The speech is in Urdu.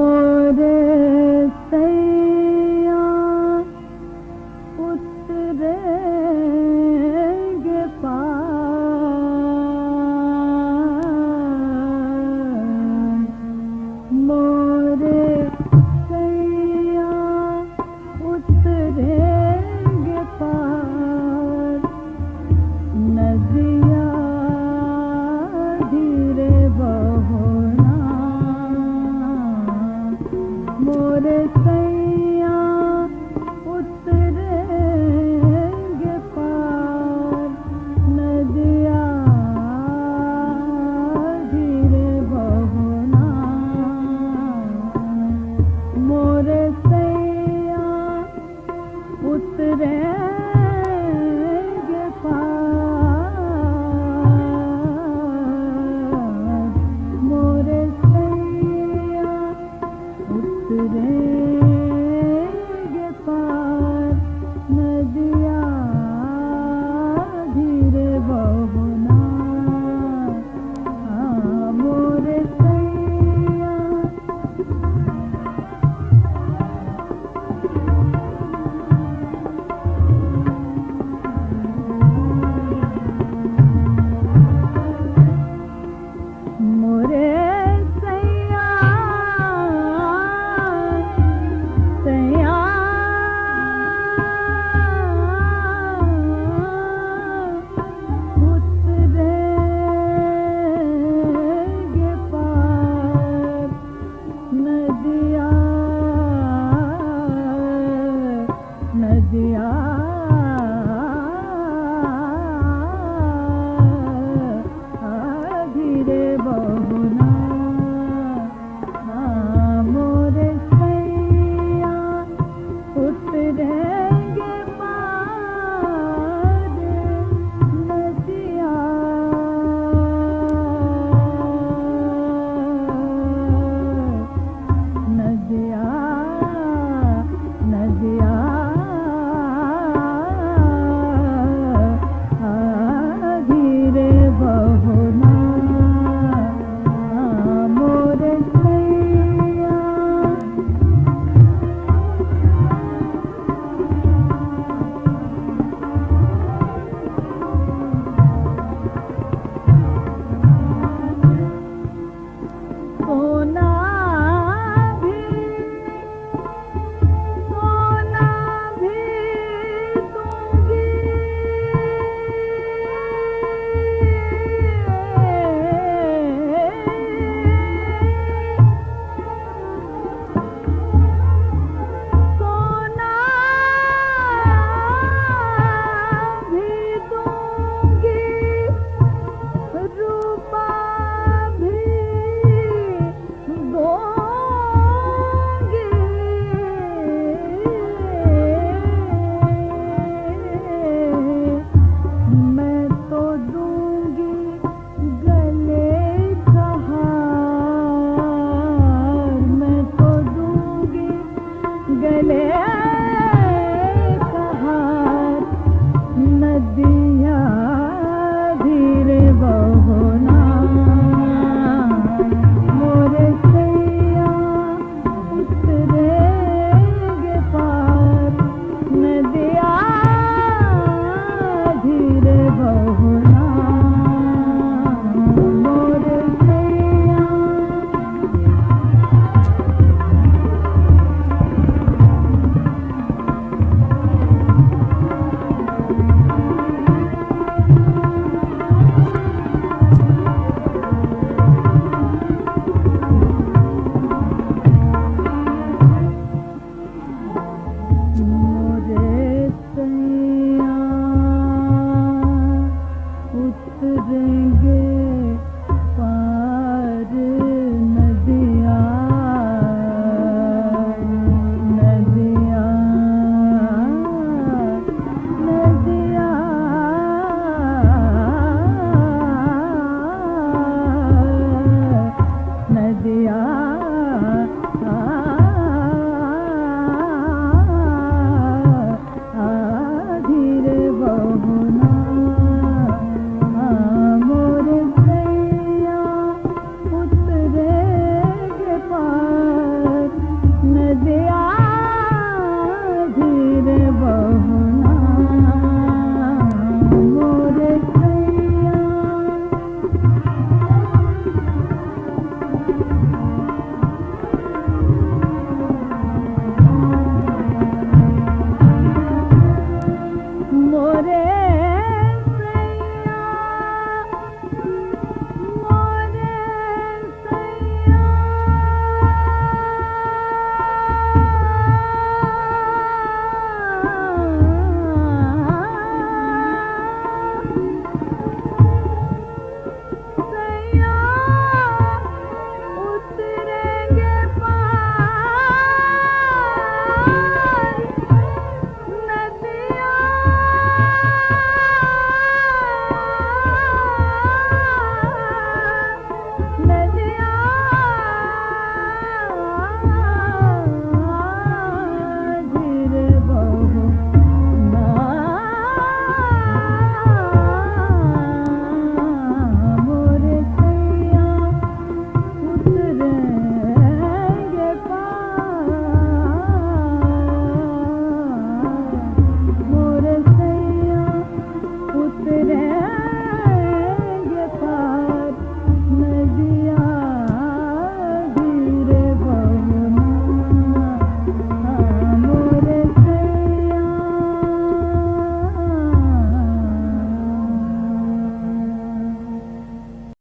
ہمارے